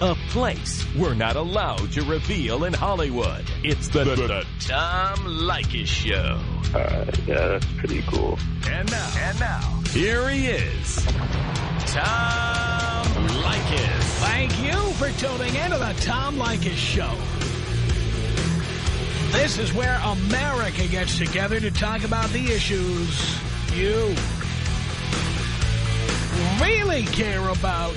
a place we're not allowed to reveal in Hollywood. It's the, the, the Tom Leykis Show. Uh, yeah, that's pretty cool. And now, and now, here he is, Tom Leykis. Thank you for tuning in to the Tom Leykis Show. This is where America gets together to talk about the issues you really care about.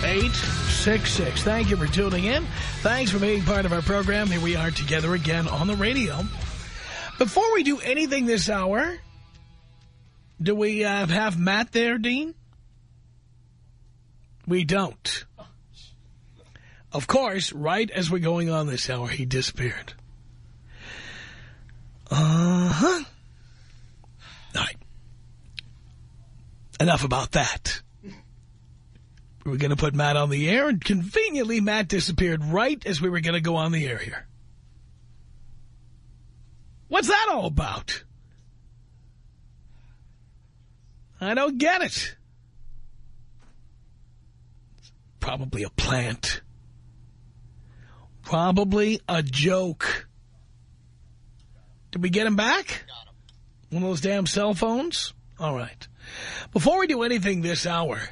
1-800-5800-866. Thank you for tuning in. Thanks for being part of our program. Here we are together again on the radio. Before we do anything this hour, do we uh, have Matt there, Dean? We don't. Of course, right as we're going on this hour, he disappeared. Uh-huh. All right. Enough about that. We were going to put Matt on the air, and conveniently, Matt disappeared right as we were going to go on the air here. What's that all about? I don't get it. Probably a plant. Probably a joke. Did we get him back? One of those damn cell phones? All right. Before we do anything this hour,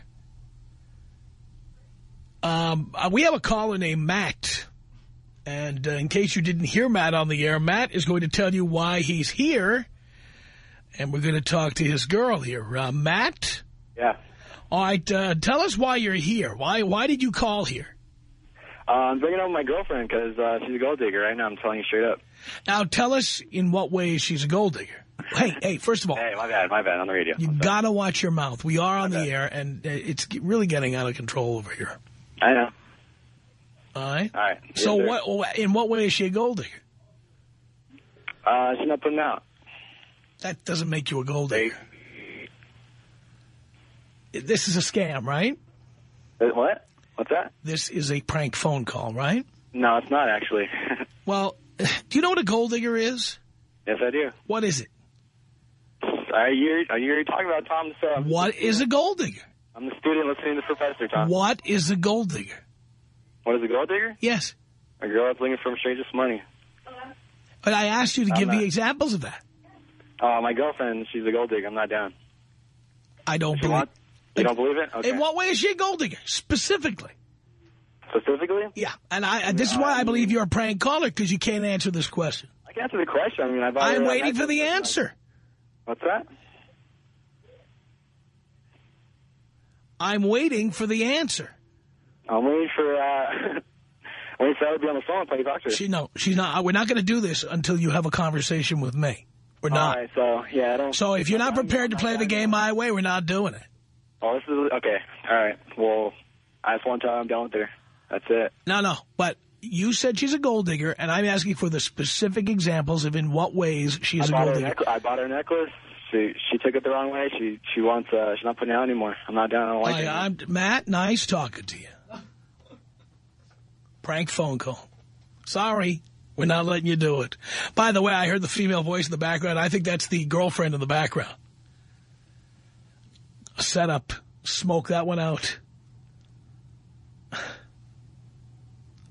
um, uh, we have a caller named Matt. And uh, in case you didn't hear Matt on the air, Matt is going to tell you why he's here. And we're going to talk to his girl here. Uh, Matt? Yeah. All right, uh, tell us why you're here. Why Why did you call here? Uh, I'm bringing home my girlfriend because uh, she's a gold digger right now. I'm telling you straight up. Now, tell us in what ways she's a gold digger. Hey, hey, first of all, Hey, my bad, my bad, on the radio. you got to watch your mouth. We are on the air, and it's really getting out of control over here. I know. All right? All right. Yes, so sir. what? in what way is she a gold digger? Uh, she's not putting out. That doesn't make you a gold Hey. digger. This is a scam, right? What? What's that? This is a prank phone call, right? No, it's not actually. Well, do you know what a gold digger is? yes, I do. What is it? Are you are you talking about Tom? So What is a gold digger? I'm the student listening to the professor, Tom. What is a gold digger? What is a gold digger? Yes. A girl that's looking for strangest money. But I asked you to I'm give me examples of that. Uh, my girlfriend, she's a gold digger. I'm not down. I don't believe. want, you don't believe it? Okay. In what way is she a gold digger? Specifically. Specifically? Yeah. And I, this is why I believe you're a prank caller, because you can't answer this question. I can answer the question. I mean, I I'm waiting for the answer. What's that? I'm waiting for the answer. I'm waiting for, uh, waiting for her to be on the phone I can talk to her. She no, she's not. We're not going to do this until you have a conversation with me. We're not. right, so, yeah, I don't... So if you're not prepared to play the game my way, we're not doing it. Oh, this is... Okay, all right. Well, I just want to tell her I'm done with her. That's it. No, no. But you said she's a gold digger, and I'm asking for the specific examples of in what ways she's a gold digger. I bought her necklace. She she took it the wrong way. She she wants uh she's not putting it out anymore. I'm not down. I don't like I, it. I'm, Matt, nice talking to you. Prank phone call. Sorry, we're not letting you do it. By the way, I heard the female voice in the background. I think that's the girlfriend in the background. Set up. Smoke that one out.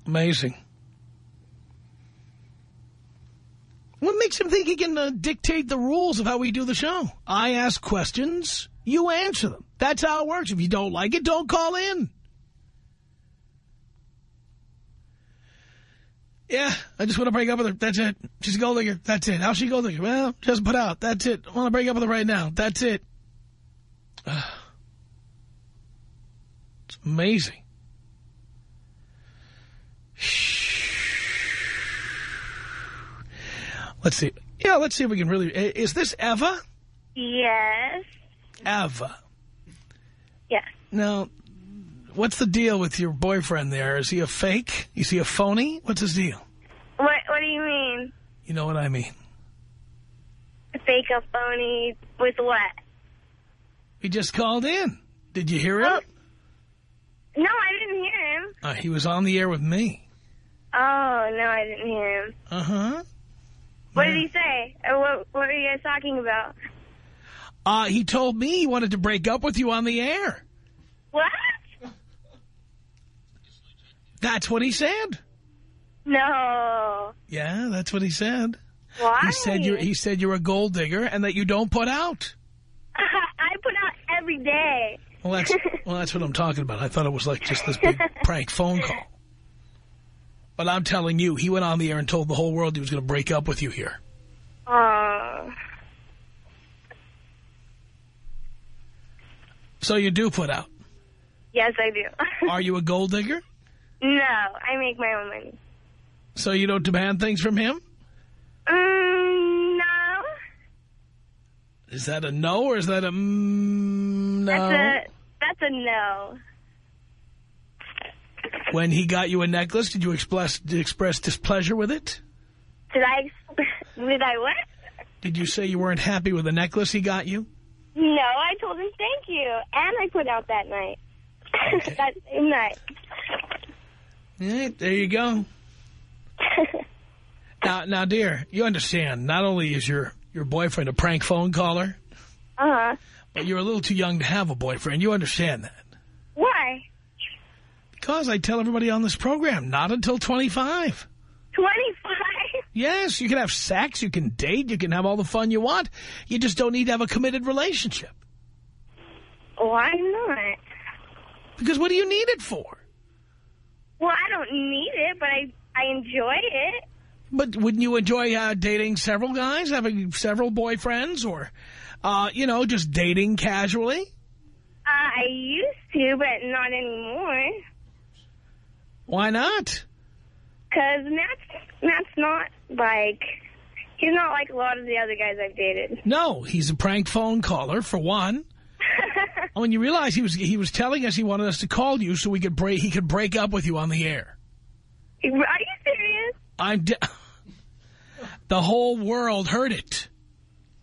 Amazing. What makes him think he can uh, dictate the rules of how we do the show? I ask questions, you answer them. That's how it works. If you don't like it, don't call in. Yeah, I just want to break up with her. That's it. She's a gold digger. That's it. How's she gold digger? Well, just put out. That's it. I want to break up with her right now. That's it. It's amazing. Let's see. Yeah, let's see if we can really... Is this Eva? Yes. Eva. Yeah. Now, what's the deal with your boyfriend there? Is he a fake? Is he a phony? What's his deal? What What do you mean? You know what I mean. Fake a phony with what? He just called in. Did you hear him? Oh. No, I didn't hear him. Uh, he was on the air with me. Oh, no, I didn't hear him. Uh-huh. What Yeah. did he say? What, what were you guys talking about? Uh, he told me he wanted to break up with you on the air. What? That's what he said. No. Yeah, that's what he said. Why? He said you're he said you're a gold digger and that you don't put out. I put out every day. Well, that's well, that's what I'm talking about. I thought it was like just this big prank phone call. But I'm telling you, he went on the air and told the whole world he was going to break up with you here. Oh. So you do put out. Yes, I do. Are you a gold digger? no, I make my own money. So you don't demand things from him? Mm, no. Is that a no or is that a mm, no? That's a, that's a no. When he got you a necklace, did you express express displeasure with it? Did I, did I what? Did you say you weren't happy with the necklace he got you? No, I told him thank you. And I put out that night. Okay. that same night. All right, there you go. Now, now, dear, you understand, not only is your, your boyfriend a prank phone caller, Uh-huh. but you're a little too young to have a boyfriend. You understand that. Why? Because I tell everybody on this program, not until 25. 25? Yes, you can have sex, you can date, you can have all the fun you want. You just don't need to have a committed relationship. Why not? Because what do you need it for? Well, I don't need it, but I, I enjoy it. But wouldn't you enjoy uh, dating several guys, having several boyfriends, or, uh, you know, just dating casually? Uh, I used to, but not anymore. Why not? Because Matt's, Matt's not, like, he's not like a lot of the other guys I've dated. No, he's a prank phone caller, for one. Oh, and you realize he was he was telling us he wanted us to call you so we could break he could break up with you on the air. Are you serious? I'm the whole world heard it.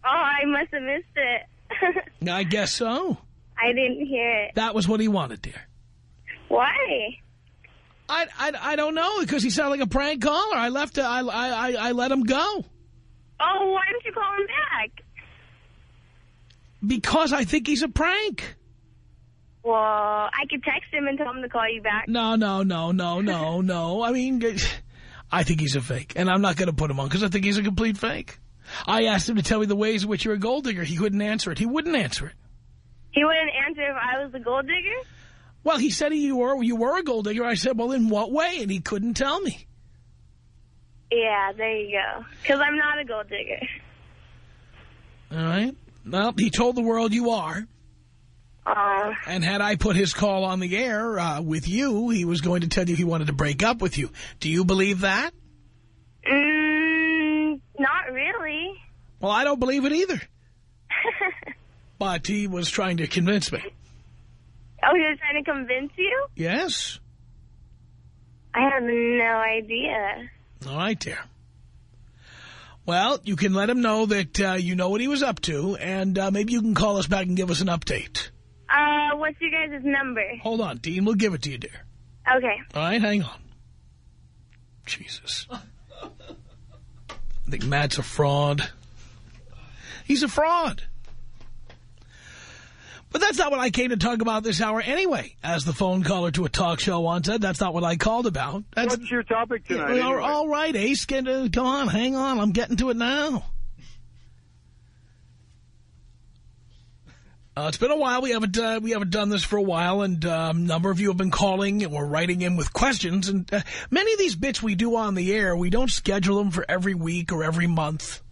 Oh, I must have missed it. I guess so. I didn't hear it. That was what he wanted, dear. Why? I I, I don't know because he sounded like a prank caller. I left. I I I, I let him go Oh, why didn't you call him back? because I think he's a prank. Well, I could text him and tell him to call you back. No, no, no, no, no, no. I mean, I think he's a fake, and I'm not going to put him on because I think he's a complete fake. I asked him to tell me the ways in which you're a gold digger. He couldn't answer it. He wouldn't answer it. He wouldn't answer if I was a gold digger? Well, he said you were you were a gold digger. I said, well, in what way? And he couldn't tell me. Yeah, there you go. Because I'm not a gold digger. All right. Well, he told the world you are. Oh, And had I put his call on the air uh, with you, he was going to tell you he wanted to break up with you. Do you believe that? mm, not really. Well, I don't believe it either. But he was trying to convince me. Oh, he was trying to convince you? Yes. I have no idea. All right, dear. Well, you can let him know that uh, you know what he was up to, and uh, maybe you can call us back and give us an update. Uh, what's your guys' number? Hold on, Dean. We'll give it to you, dear. Okay. All right, hang on. Jesus. I think Matt's a fraud. He's a fraud. But that's not what I came to talk about this hour anyway. As the phone caller to a talk show once said, that's not what I called about. That's, What's your topic tonight? All- anyway? all right, Ace, get, uh, come on, hang on. I'm getting to it now. Uh, it's been a while. We haven't uh, we haven't done this for a while, and um, a number of you have been calling or writing in with questions. And uh, many of these bits we do on the air, we don't schedule them for every week or every month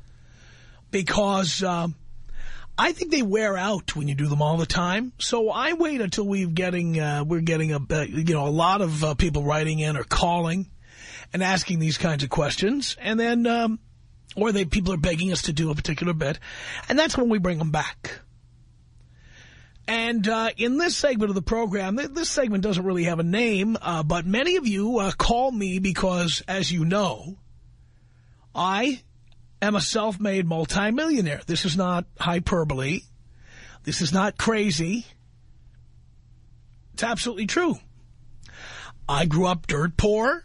because um, I think they wear out when you do them all the time. So I wait until we're getting uh, we're getting a uh, you know a lot of uh, people writing in or calling and asking these kinds of questions, and then um, or they people are begging us to do a particular bit, and that's when we bring them back. And uh, in this segment of the program, th this segment doesn't really have a name, uh, but many of you uh, call me because, as you know, I am a self-made multimillionaire. This is not hyperbole. This is not crazy. It's absolutely true. I grew up dirt poor,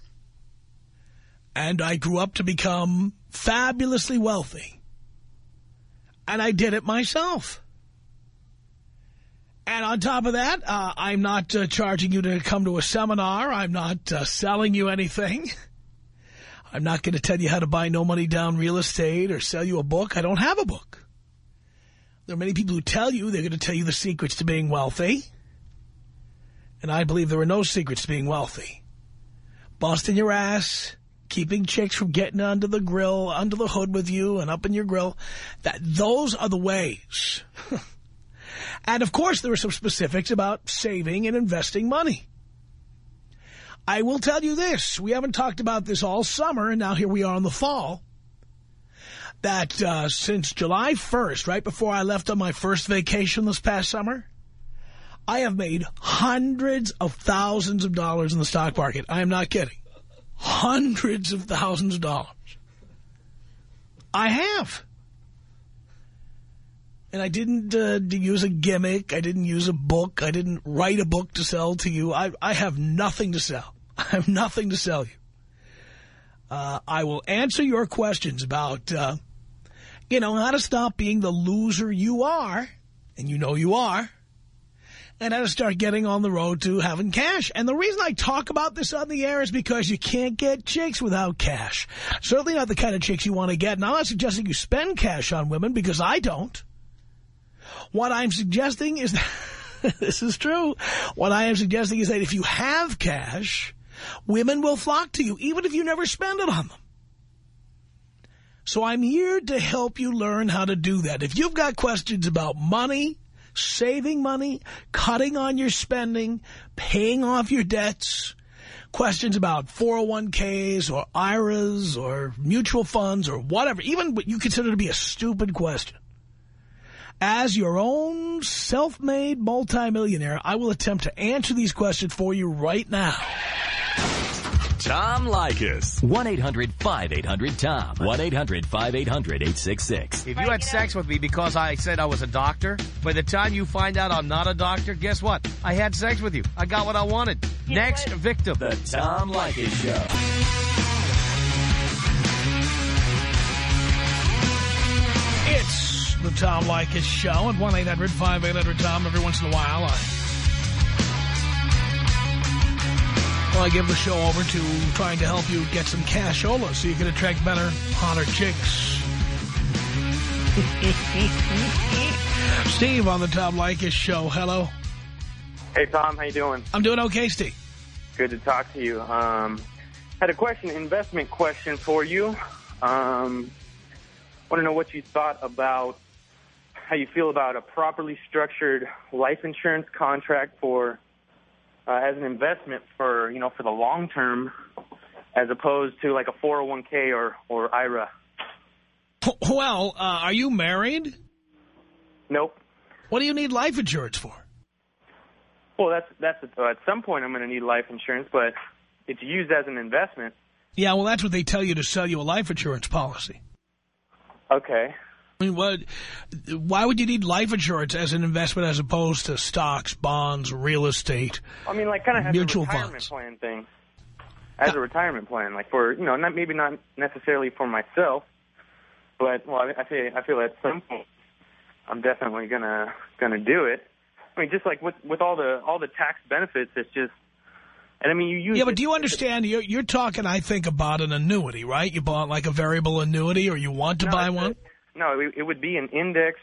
and I grew up to become fabulously wealthy. And I did it myself. And on top of that, uh, I'm not uh, charging you to come to a seminar. I'm not uh, selling you anything. I'm not going to tell you how to buy no money down real estate or sell you a book. I don't have a book. There are many people who tell you they're going to tell you the secrets to being wealthy. And I believe there are no secrets to being wealthy. Busting your ass, keeping chicks from getting under the grill, under the hood with you and up in your grill. That Those are the ways. And, of course, there are some specifics about saving and investing money. I will tell you this. We haven't talked about this all summer, and now here we are in the fall. That uh, since July 1st, right before I left on my first vacation this past summer, I have made hundreds of thousands of dollars in the stock market. I am not kidding. Hundreds of thousands of dollars. I have. And I didn't uh, use a gimmick. I didn't use a book. I didn't write a book to sell to you. I, I have nothing to sell. I have nothing to sell you. Uh, I will answer your questions about, uh, you know, how to stop being the loser you are, and you know you are, and how to start getting on the road to having cash. And the reason I talk about this on the air is because you can't get chicks without cash. Certainly not the kind of chicks you want to get. And I'm not suggesting you spend cash on women, because I don't. What I'm suggesting is that this is true. What I am suggesting is that if you have cash, women will flock to you, even if you never spend it on them. So I'm here to help you learn how to do that. If you've got questions about money, saving money, cutting on your spending, paying off your debts, questions about 401ks or IRAs or mutual funds or whatever, even what you consider to be a stupid question, as your own self-made multimillionaire, I will attempt to answer these questions for you right now. Tom Leykis. 1-800-5800-TOM. 1-800-5800-866. If you had sex with me because I said I was a doctor, by the time you find out I'm not a doctor, guess what? I had sex with you. I got what I wanted. Next victim. The Tom Leykis Show. It's the Tom Leykis Show at 1-800-5800-TOM. Every once in a while, I, well, I give the show over to trying to help you get some cashola so you can attract better, hotter chicks. Steve on the Tom Leykis Show. Hello. Hey, Tom. How you doing? I'm doing okay, Steve. Good to talk to you. Um, had a question, investment question for you. Um, want to know what you thought about how you feel about a properly structured life insurance contract for uh, as an investment for you know for the long term, as opposed to like a 401k or or IRA. Well, uh, are you married? Nope. What do you need life insurance for? Well, that's that's uh, at some point I'm going to need life insurance, but it's used as an investment. Yeah, well, that's what they tell you to sell you a life insurance policy. Okay. I mean, what? Why would you need life insurance as an investment as opposed to stocks, bonds, real estate, I mean, like kind of mutual a retirement funds? plan thing. As a retirement plan, like for you know, not maybe not necessarily for myself, but well, I, I feel I feel at some point I'm definitely gonna gonna do it. I mean, just like with with all the all the tax benefits, it's just. And I mean, you use Yeah, but do you understand? You're, you're talking, I think, about an annuity, right? You bought like a variable annuity or you want to No, buy one? No, it, it would be an indexed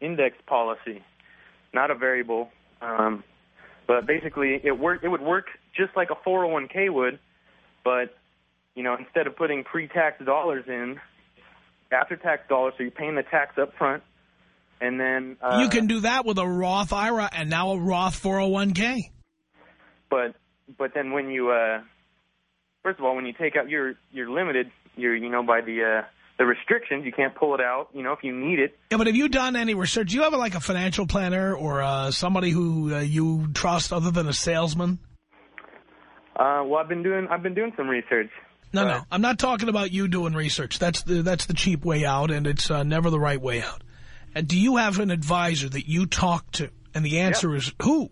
indexed policy, not a variable. Um, but basically, it work. It would work just like a 401k would, but you know, instead of putting pre-tax dollars in, after-tax dollars, so you're paying the tax up front, and then uh, you can do that with a Roth IRA and now a Roth 401k. But but then when you uh, first of all, when you take out, you're you're limited. You're you know by the uh, the restrictions. You can't pull it out, you know, if you need it. Yeah, but have you done any research? Do you have like a financial planner or uh, somebody who uh, you trust other than a salesman? Uh, well, I've been doing I've been doing some research. No, no. I'm not talking about you doing research. That's the that's the cheap way out, and it's uh, never the right way out. And do you have an advisor that you talk to? And the answer is who?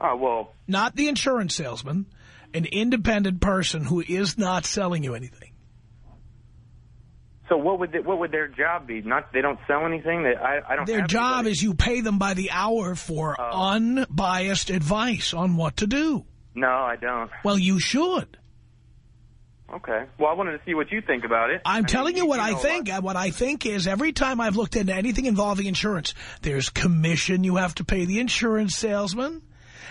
Oh well, Not the insurance salesman, an independent person who is not selling you anything. So what would they, what would their job be? Not they don't sell anything. That I I don't. Their job anybody. is you pay them by the hour for Oh. unbiased advice on what to do. No, I don't. Well, you should. Okay. Well, I wanted to see what you think about it. I I'm mean, telling you what I think. And what I think is every time I've looked into anything involving insurance, there's commission you have to pay the insurance salesman,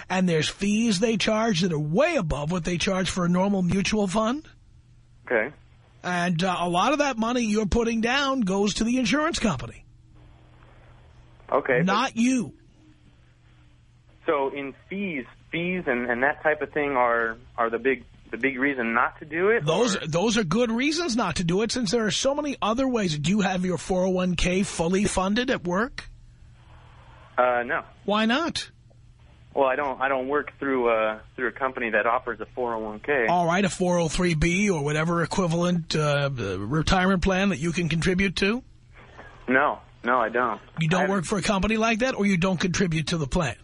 and there's fees they charge that are way above what they charge for a normal mutual fund. Okay. And uh, a lot of that money you're putting down goes to the insurance company, Okay. not you. So in fees, fees and, and that type of thing are are the big the big reason not to do it. Those or- those are good reasons not to do it since there are so many other ways. Do you have your 401k fully funded at work? uh, no. Why not? Well, I don't I don't work through uh through a company that offers a 401k. All right, a 403b or whatever equivalent uh, retirement plan that you can contribute to? No, no, I don't. You don't haven't- work for a company like that or you don't contribute to the plan?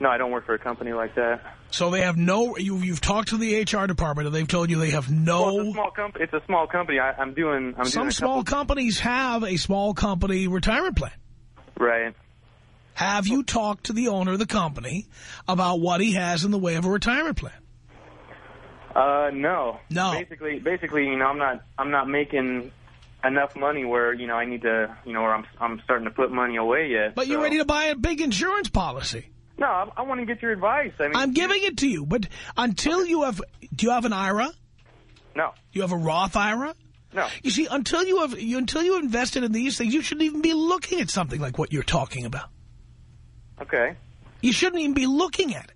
No, I don't work for a company like that. So they have no, you, you've talked to the HR department and they've told you they have Well, it's a no, small company. It's a small company. I, I'm doing. I'm some doing small companies have a small company retirement plan. Right. Have you talked to the owner of the company about what he has in the way of a retirement plan? Uh, no. No. Basically, basically, you know, I'm not. I'm not making enough money where you know I need to. You know, where I'm. I'm starting to put money away yet. But you're ready to buy a big insurance policy. No, I, I want to get your advice. I mean, I'm giving it to you, but until you have, do you have an IRA? No, Do you have a Roth IRA? no. You see, until you have, you, until you invested in these things, you shouldn't even be looking at something like what you're talking about. Okay. You shouldn't even be looking at it.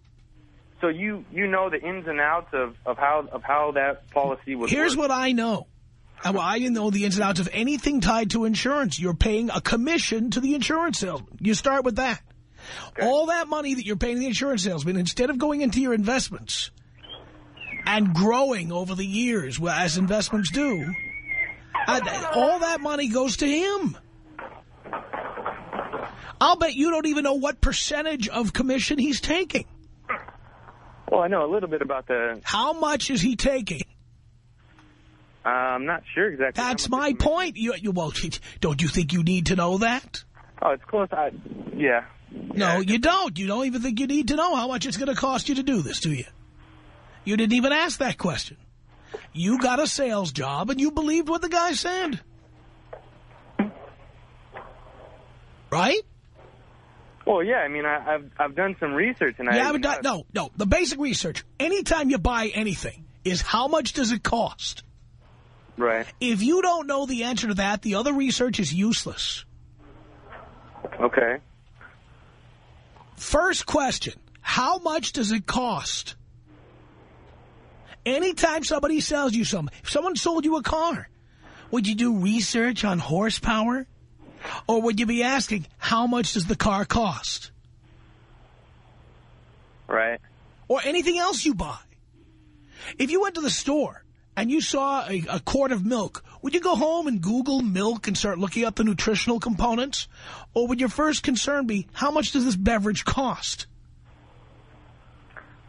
So you you know the ins and outs of of how of how that policy would. Here's work. what I know. And well, I didn't know the ins and outs of anything tied to insurance. You're paying a commission to the insurance salesman. You start with that. All that money that you're paying the insurance salesman, instead of going into your investments and growing over the years, as investments do, uh, all that money goes to him. I'll bet you don't even know what percentage of commission he's taking. Well, I know a little bit about the. How much is he taking? Uh, I'm not sure exactly. That's my point. You, you, well, don't you think you need to know that? Oh, it's close. I, yeah. No, Yeah. you don't. You don't even think you need to know how much it's going to cost you to do this, do you? You didn't even ask that question. You got a sales job and you believed what the guy said. Right? Well, yeah. I mean, I, I've I've done some research and I. You haven't done, no, no. The basic research, anytime you buy anything, is how much does it cost? Right. If you don't know the answer to that, the other research is useless. Okay. First question, how much does it cost? Anytime somebody sells you something, if someone sold you a car, would you do research on horsepower? Or would you be asking, how much does the car cost? Right. Or anything else you buy. If you went to the store and you saw a, a quart of milk, would you go home and Google milk and start looking up the nutritional components? Or would your first concern be, how much does this beverage cost?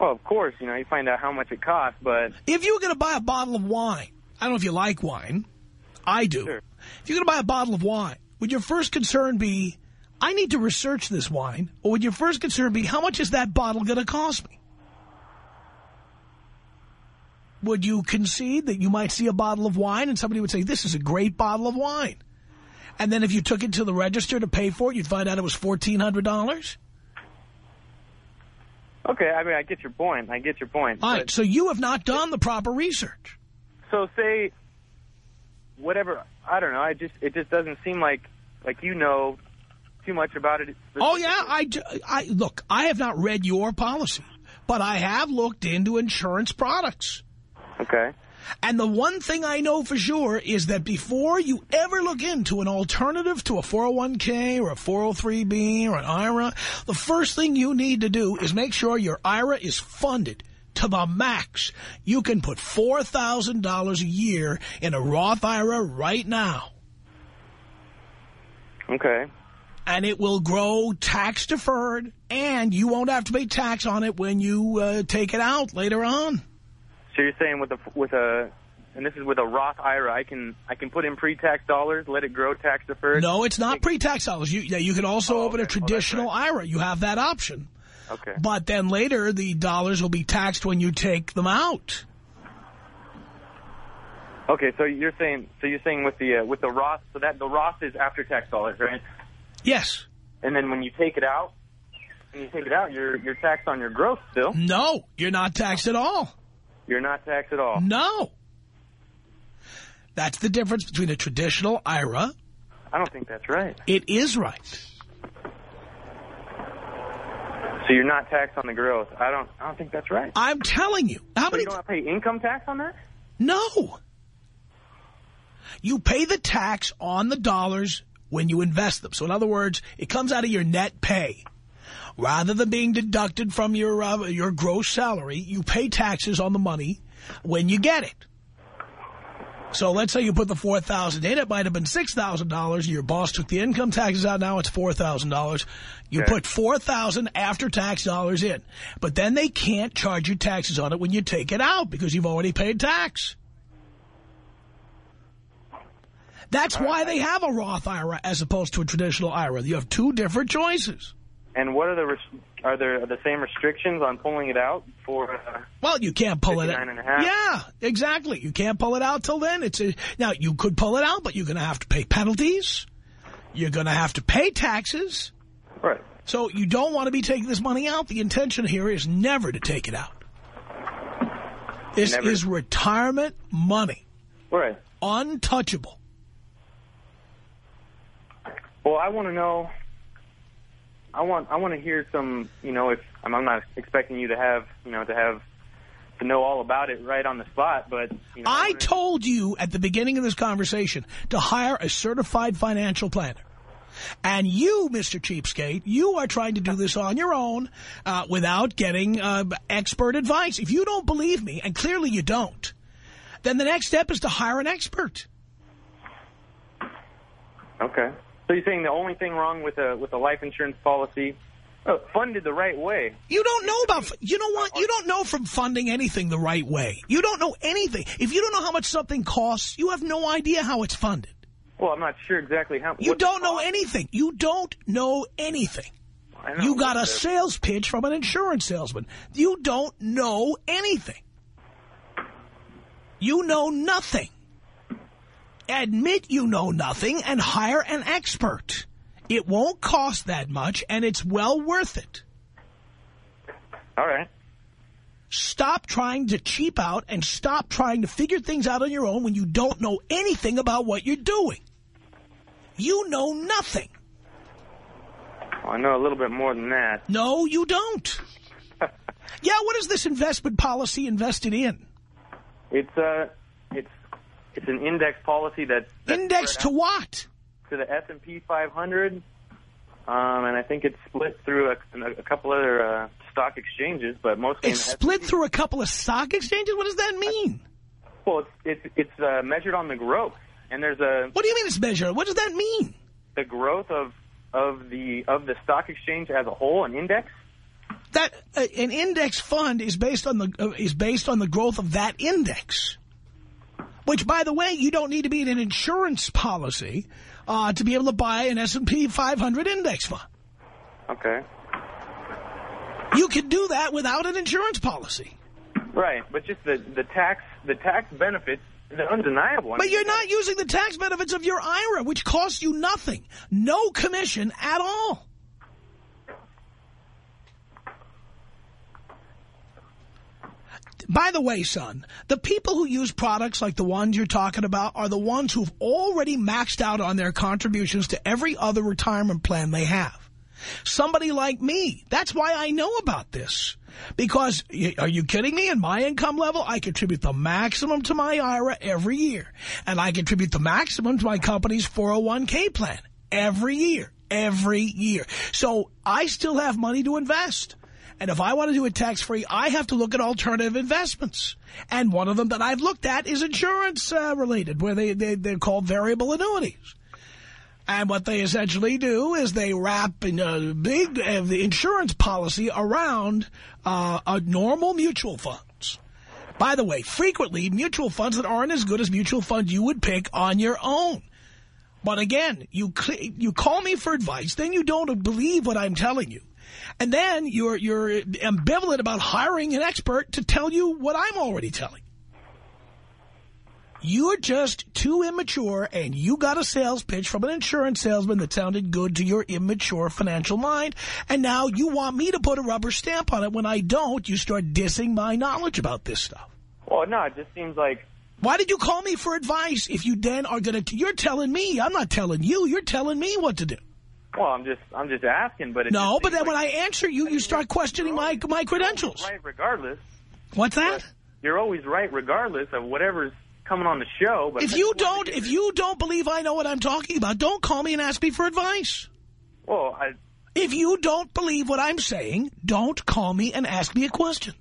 Well, of course, you know, you find out how much it costs, but If you were going to buy a bottle of wine, I don't know if you like wine. I do. Sure. If you're going to buy a bottle of wine, would your first concern be, I need to research this wine? Or would your first concern be, how much is that bottle going to cost me? Would you concede that you might see a bottle of wine and somebody would say, this is a great bottle of wine? And then if you took it to the register to pay for it, you'd find out it was $1,400? okay. I mean, I get your point. I get your point. All right, so you have not done the proper research. so say whatever. I don't know. I just it just doesn't seem like like you know too much about it. Oh, yeah. I, I look, I have not read your policy, but I have looked into insurance products. Okay. And the one thing I know for sure is that before you ever look into an alternative to a 401k or a 403b or an IRA, the first thing you need to do is make sure your IRA is funded to the max. You can put $4,000 a year in a Roth IRA right now. Okay. And it will grow tax deferred, and you won't have to pay tax on it when you uh, take it out later on. So you're saying with a with a and this is with a Roth IRA, I can I can put in pre-tax dollars, let it grow tax deferred. No, it's not pre-tax dollars. You yeah, you can also Oh, open a. Oh, traditional right. IRA. You have that option. Okay. But then later, the dollars will be taxed when you take them out. Okay, so you're saying so you're saying with the uh, with the Roth, so that the Roth is after tax dollars, right? Yes. And then when you take it out, when you take it out, you're you're taxed on your growth still. No, you're not taxed at all. You're not taxed at all. No. That's the difference between a traditional IRA. I don't think that's right. It is right. So you're not taxed on the growth. I don't I don't think that's right. I'm telling you. How So many? you don't pay income tax on that? No. You pay the tax on the dollars when you invest them. So in other words, it comes out of your net pay. Rather than being deducted from your uh, your gross salary, you pay taxes on the money when you get it. So let's say you put the 4,000 in, it might have been $6,000. Your boss took the income taxes out, now it's $4,000. You Okay. put 4,000 after-tax dollars in. But then they can't charge you taxes on it when you take it out because you've already paid tax. That's why they have a Roth IRA as opposed to a traditional IRA. You have two different choices. And what are the are there the same restrictions on pulling it out for? Uh, Well, you can't pull it out. and a half. Yeah, exactly. You can't pull it out till then. It's a, now, you could pull it out, but you're going to have to pay penalties. You're going to have to pay taxes. right. So you don't want to be taking this money out. The intention here is never to take it out. This Never. is retirement money. Right. Untouchable. Well, I want to know. I want I want to hear some. You know, if I'm, I'm not expecting you to have you know to have to know all about it right on the spot, but you know, I told you at the beginning of this conversation to hire a certified financial planner. And you, Mr. Cheapskate, you are trying to do this on your own uh, without getting uh, expert advice. If you don't believe me, and clearly you don't, then the next step is to hire an expert. Okay. So you're saying the only thing wrong with a with a life insurance policy, uh, funded the right way, You don't know about, you know what? You don't know from funding anything the right way. You don't know anything. If you don't know how much something costs, you have no idea how it's funded. well, I'm not sure exactly how. You don't know anything. You don't know anything. Know, You got a sales pitch from an insurance salesman. You don't know anything. You know nothing. Admit you know nothing and hire an expert. It won't cost that much, and it's well worth it. All right. Stop trying to cheap out and stop trying to figure things out on your own when you don't know anything about what you're doing. You know nothing. Well, I know a little bit more than that. No, you don't. Yeah, what is this investment policy invested in? It's uh, it's it's an index policy that's, that's Index to what? to the S and P 500, um, and I think it's split through a, a couple other uh, stock exchanges, but mostly It's split through a couple of stock exchanges? What does that mean? Well, it's it's, it's uh, measured on the growth, and there's a What do you mean it's measured? What does that mean? the growth of of the of the stock exchange as a whole, an index. That uh, an index fund is based on the uh, is based on the growth of that index. Which, by the way, you don't need to be in an insurance policy uh, to be able to buy an S&P 500 index fund. Okay. You can do that without an insurance policy. Right, but just the the tax the tax benefits is undeniable. I But mean, you're not using the tax benefits of your IRA, which costs you nothing. No commission at all. By the way, son, the people who use products like the ones you're talking about are the ones who've already maxed out on their contributions to every other retirement plan they have. Somebody like me. That's why I know about this. Because, are you kidding me? In my income level, I contribute the maximum to my IRA every year. And I contribute the maximum to my company's 401k plan every year. Every year. So I still have money to invest. And if I want to do it tax-free, I have to look at alternative investments. And one of them that I've looked at is insurance-related, uh, where they, they, they're called variable annuities. And what they essentially do is they wrap a big uh, insurance policy around uh, a normal mutual funds. By the way, frequently, mutual funds that aren't as good as mutual funds you would pick on your own. But again, you you call me for advice, then you don't believe what I'm telling you. And then you're, you're ambivalent about hiring an expert to tell you what I'm already telling. You're just too immature, and you got a sales pitch from an insurance salesman that sounded good to your immature financial mind, and now you want me to put a rubber stamp on it. When I don't, you start dissing my knowledge about this stuff. Well, no, it just seems like... Why did you call me for advice if you then are going to... You're telling me. I'm not telling you. You're telling me what to do. Well, I'm just I'm just asking, but no. But then like when I answer you, you start questioning my my credentials. Right, regardless. What's that? But you're always right, regardless of whatever's coming on the show. But if you don't, if you don't believe I know what I'm talking about, don't call me and ask me for advice. Well, I. If you don't believe what I'm saying, don't call me and ask me a question.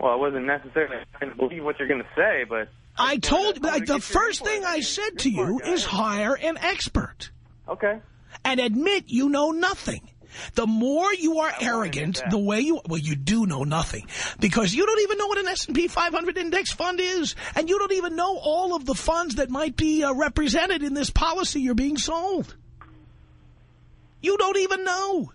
Well, I wasn't necessarily going to believe what you're going to say, but... I told, like, the first thing I said to you is hire an expert. Okay. And admit you know nothing. The more you are arrogant, the way you, well, you do know nothing. Because you don't even know what an S&P 500 index fund is. And you don't even know all of the funds that might be uh, represented in this policy you're being sold. You don't even know.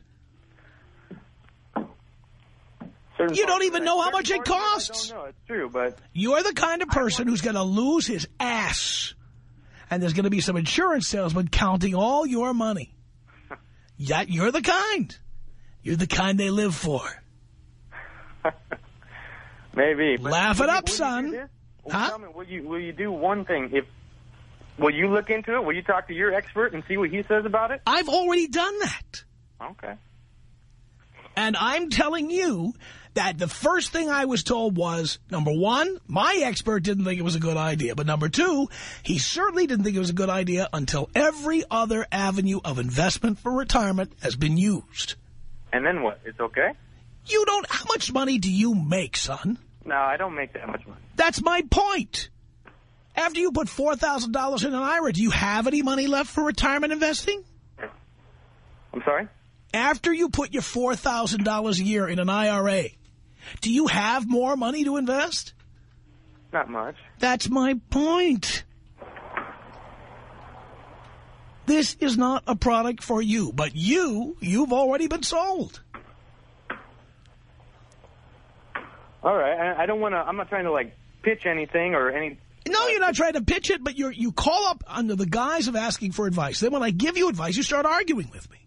Certain you don't even know how much it costs. I don't know. It's true, but... You're the kind of person who's going to lose his ass and there's going to be some insurance salesman counting all your money. yeah, you're the kind. You're the kind they live for. Maybe. Laugh it you, up, son. Huh? Me, will you will you do one thing? If will you look into it? Will you talk to your expert and see what he says about it? I've already done that. Okay. And I'm telling you that the first thing I was told was, number one, my expert didn't think it was a good idea. But number two, he certainly didn't think it was a good idea until every other avenue of investment for retirement has been used. And then what? It's okay? You don't, how much money do you make, son? No, I don't make that much money. That's my point. After you put $4,000 in an IRA, do you have any money left for retirement investing? I'm sorry? After you put your $4,000 a year in an IRA, do you have more money to invest? Not much. That's my point. This is not a product for you, but you, you've already been sold. All right. I, I don't want to, I'm not trying to, like, pitch anything or any... No, you're not trying to pitch it, but you you call up under the guise of asking for advice. Then when I give you advice, you start arguing with me.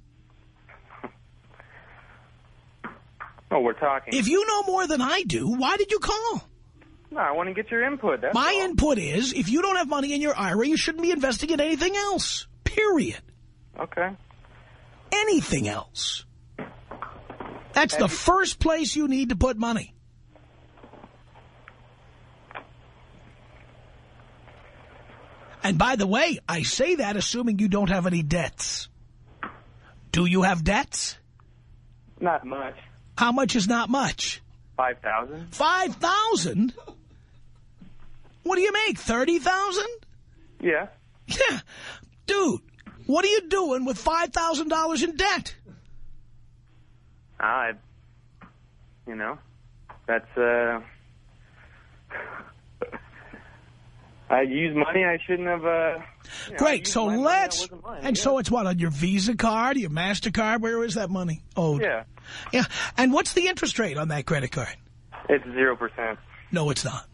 Oh, we're talking. If you know more than I do, why did you call? No, I want to get your input. That's My all. input is, if you don't have money in your IRA, you shouldn't be investing in anything else. Period. Okay. Anything else. That's the first place you need to put money. And by the way, I say that assuming you don't have any debts. Do you have debts? Not much. How much is not much? Five thousand. Five thousand? What do you make? Thirty thousand? Yeah. Yeah. Dude, what are you doing with five thousand dollars in debt? I, you know, that's, uh, I use money I shouldn't have, uh, you know, Great, so let's, that wasn't mine, and yeah. so it's what, on your Visa card, your MasterCard, where is that money Oh, Yeah. Yeah, and what's the interest rate on that credit card? It's zero percent. No, it's not.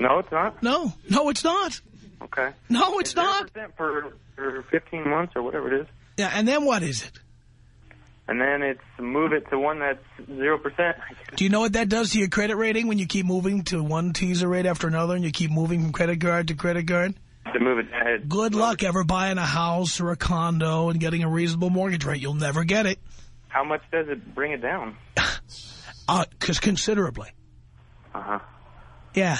No, it's not? No, no, it's not. Okay. No, it's not. 0% for, for 15 months or whatever it is. Yeah, and then what is it? And then it's move it to one that's 0%. Do you know what that does to your credit rating when you keep moving to one teaser rate after another and you keep moving from credit card to credit card? to move it ahead. Good luck ever buying a house or a condo and getting a reasonable mortgage rate. You'll never get it. How much does it bring it down? Uh, considerably. Uh-huh. Yeah.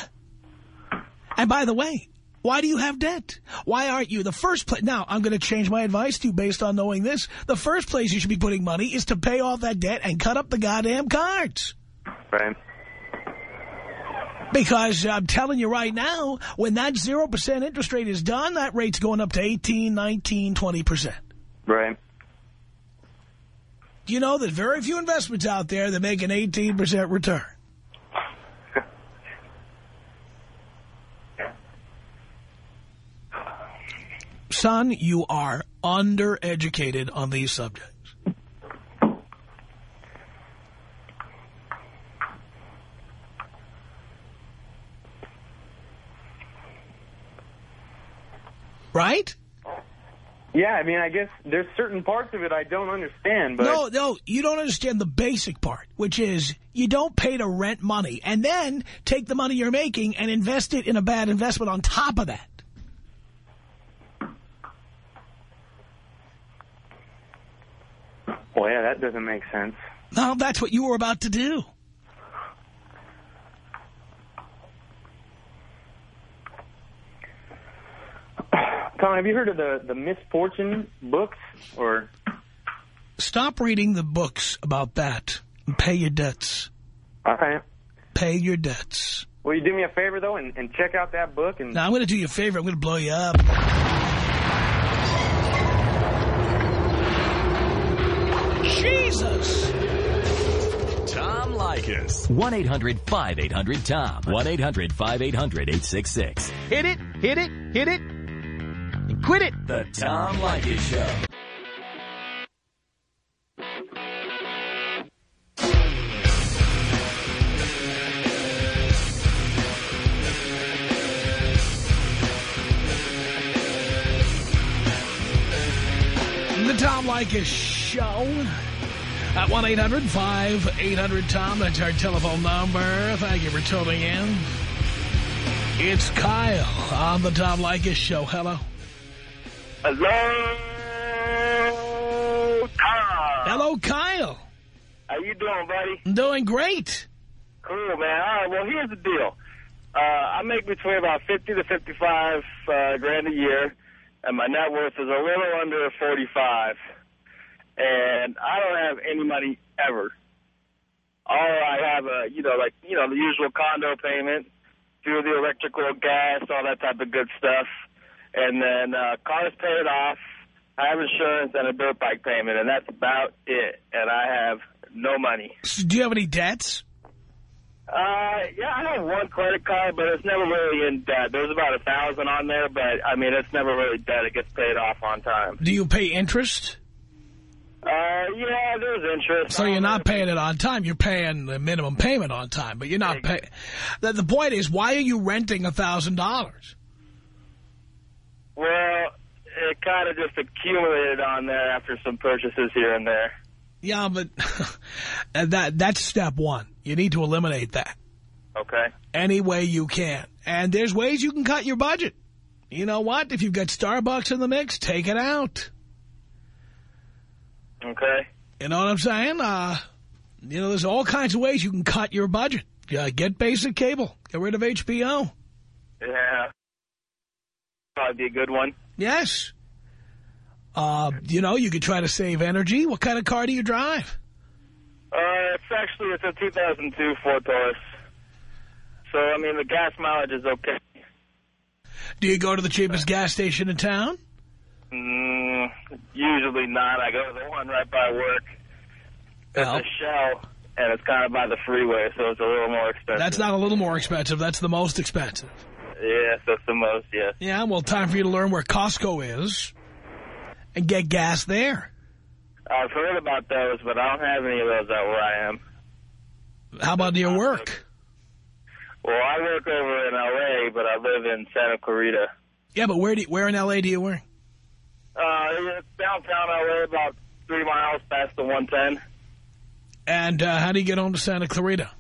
And by the way, why do you have debt? Why aren't you the first place? Now, I'm going to change my advice to you based on knowing this. The first place you should be putting money is to pay off that debt and cut up the goddamn cards. Right. Because I'm telling you right now, when that 0% interest rate is done, that rate's going up to 18, 19, 20%. Right. You know there's very few investments out there that make an 18% return. Son, you are undereducated on these subjects. Right? Yeah, I mean, I guess there's certain parts of it I don't understand, but No, no, you don't understand the basic part, which is you don't pay to rent money and then take the money you're making and invest it in a bad investment on top of that. Well, yeah, that doesn't make sense. Now, that's what you were about to do. Tom, have you heard of the the Misfortune books? Or Stop reading the books about that and pay your debts. all right, Pay your debts. will you do me a favor though and, and check out that book? And Now, I'm going to do you a favor. I'm going to blow you up. Jesus! Tom Leykis. 1-800-5800-TOM. 1-800-5800-866. Hit it, hit it, hit it, and quit it. The Tom Leykis Show. The Tom Leykis Show at 1-800-5800-TOM. That's our telephone number. Thank you for tuning in. It's Kyle on the Tom Leykis Show. Hello. Hello, Tom. Hello, Kyle. How you doing, buddy? I'm doing great. Cool, man. All right, well, here's the deal. Uh, I make between about 50 to 55 uh, grand a year, and my net worth is a little under 45. And I don't have any money ever. All I have, a, you know, like, you know, the usual condo payment, through the electrical, gas, all that type of good stuff. And then uh, cars paid off. I have insurance and a dirt bike payment, and that's about it. And I have no money. So do you have any debts? Uh, yeah, I have one credit card, but it's never really in debt. There's about a thousand on there, but I mean, it's never really debt. It gets paid off on time. Do you pay interest? Uh, yeah, there's interest. So you're not paying it on time. You're paying the minimum payment on time, but you're not paying. The, the point is, why are you renting a thousand dollars? Well, it kind of just accumulated on there after some purchases here and there. Yeah, but that that's step one. You need to eliminate that Okay. any way you can. And there's ways you can cut your budget. You know what? If you've got Starbucks in the mix, take it out. Okay. You know what I'm saying? Uh, you know, there's all kinds of ways you can cut your budget. Uh, get basic cable. Get rid of HBO. Yeah. Probably be a good one. Yes. Uh, you know, you could try to save energy. What kind of car do you drive? Uh, it's actually it's a 2002 Ford Taurus. So I mean, the gas mileage is okay. Do you go to the cheapest gas station in town? Mm, usually not. I go to the one right by work. It's Well. a Shell, and it's kind of by the freeway, so it's a little more expensive. That's not a little more expensive. That's the most expensive. Yes, that's the most, yes. Yeah, well, time for you to learn where Costco is and get gas there. I've heard about those, but I don't have any of those out where I am. How about your work? Well, I work over in L.A., but I live in Santa Clarita. Yeah, but where do you, where in L.A. do you work? Uh, it's downtown L.A., about three miles past the 110. And uh, how do you get home to Santa Clarita?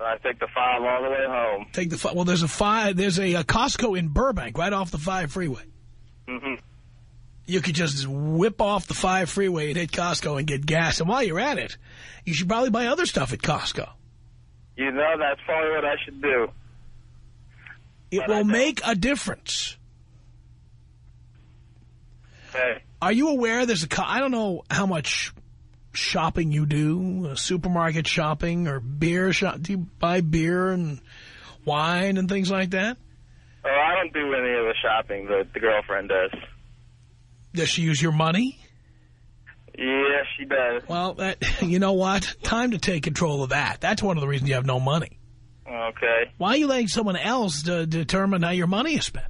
I take the five all the way home. Take the fi- well. There's a five. There's a, a Costco in Burbank, right off the five freeway. Mm-hmm. You could just whip off the five freeway and hit Costco and get gas. And while you're at it, you should probably buy other stuff at Costco. You know, that's probably what I should do. It But will make a difference. Are you aware there's a, co- I don't know how much shopping you do, uh, supermarket shopping or beer shop. Do you buy beer and wine and things like that? oh, I don't do any of the shopping that the girlfriend does. Does she use your money? Yeah, she does. Well, that, you know what? Time to take control of that. That's one of the reasons you have no money. Okay. Why are you letting someone else to determine how your money is spent?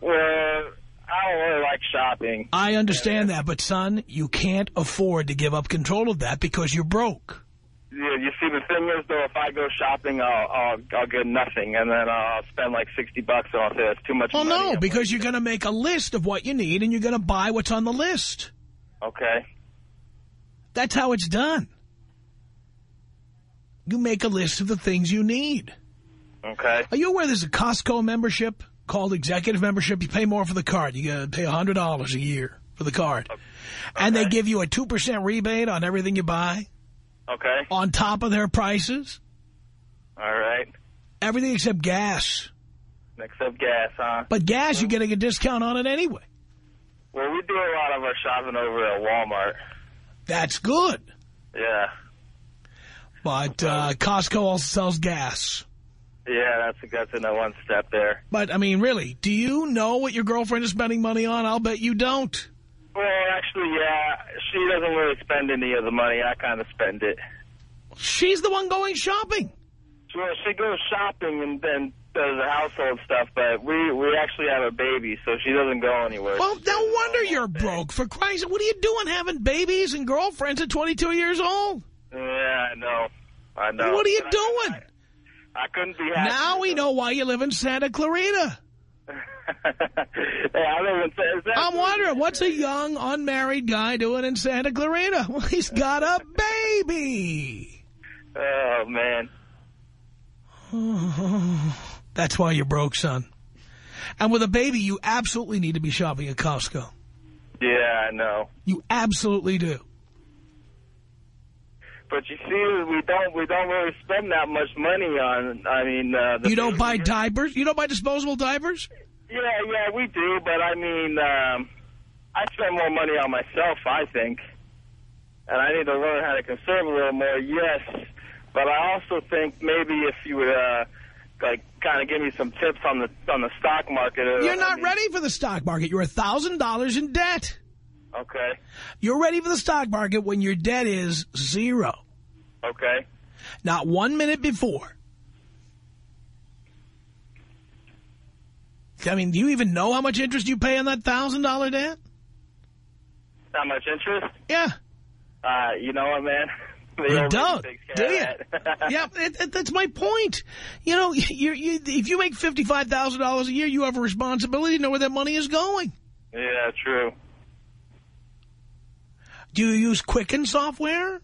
Well, I don't really like shopping. I understand that, but son, you can't afford to give up control of that because you're broke. Yeah, you see, the thing is, though, if I go shopping, I'll I'll, I'll get nothing, and then I'll spend like sixty bucks, and I'll say that's too much. Well, money. no, because you're going to make a list of what you need and you're going to buy what's on the list. Okay. That's how it's done. You make a list of the things you need. Okay. Are you aware there's a Costco membership called executive membership? You pay more for the card. You got to pay $100 a year for the card. And they give you a 2% rebate on everything you buy Okay. on top of their prices. All right. Everything except gas. Except gas, huh? But gas, you're getting a discount on it anyway. Well, we do a lot of our shopping over at Walmart. That's good. Yeah. But uh, Costco also sells gas. Yeah, that's a, that's in one step there. But, I mean, really, do you know what your girlfriend is spending money on? I'll bet you don't. Well, actually, yeah, she doesn't really spend any of the money. I kind of spend it. She's the one going shopping. Well, she goes shopping and then does the household stuff, but we we actually have a baby, so she doesn't go anywhere. Well, She no wonder you're broke. For Christ's sake, what are you doing having babies and girlfriends at 22 years old? Yeah, I know. I know. What are you doing? I, I couldn't be happy. Now we know why you live in Santa Clarita. hey, I live in that I'm wondering, what's a young, unmarried guy doing in Santa Clarita? Well, he's got a baby. Oh man. That's why you're broke, son. And with a baby, you absolutely need to be shopping at Costco. Yeah, I know. You absolutely do. But you see, we don't we don't really spend that much money on. I mean, uh, the You don't buy diapers? You don't buy disposable diapers? Yeah, yeah, we do. But I mean, um, I spend more money on myself, I think, and I need to learn how to conserve a little more. Yes, but I also think maybe if you would, uh, like, kind of give me some tips on the on the stock market. uh, You're I not mean- ready for the stock market. You're a $1,000 in debt. Okay. You're ready for the stock market when your debt is zero. Okay. Not one minute before. I mean, do you even know how much interest you pay on that $1,000 debt? How much interest? Yeah. Uh, you know what, man? You don't, do you? yeah, it, it- that's my point. You know, you, you, if you make $55,000 a year, you have a responsibility to know where that money is going. yeah, true. Do you use Quicken software?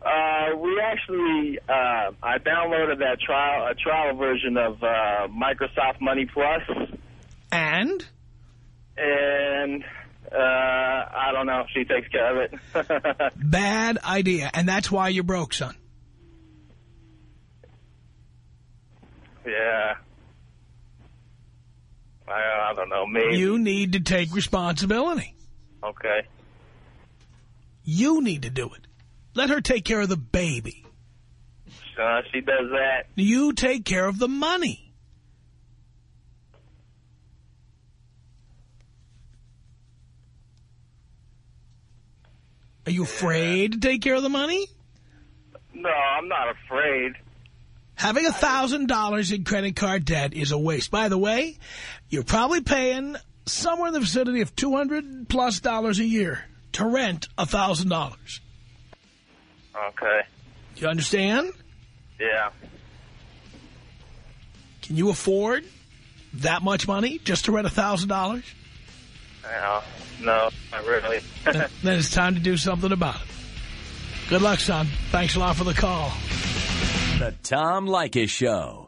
Uh, we actually, uh, I downloaded that trial, a trial version of uh, Microsoft Money Plus. And? and uh, I don't know. If she takes care of it. Bad idea. And that's why you're broke, son. yeah. I, I don't know. Maybe. You need to take responsibility. Okay. You need to do it. Let her take care of the baby. Uh, she does that. You take care of the money. Are you afraid to take care of the money? No, I'm not afraid. Having a $1,000 in credit card debt is a waste. By the way, you're probably paying somewhere in the vicinity of 200 plus dollars a year to rent a $1,000. Okay. Do you understand? Yeah. Can you afford that much money just to rent a $1,000? Yeah. No, not really. then then it's time to do something about it. Good luck, son. Thanks a lot for the call. The Tom Leykis Show.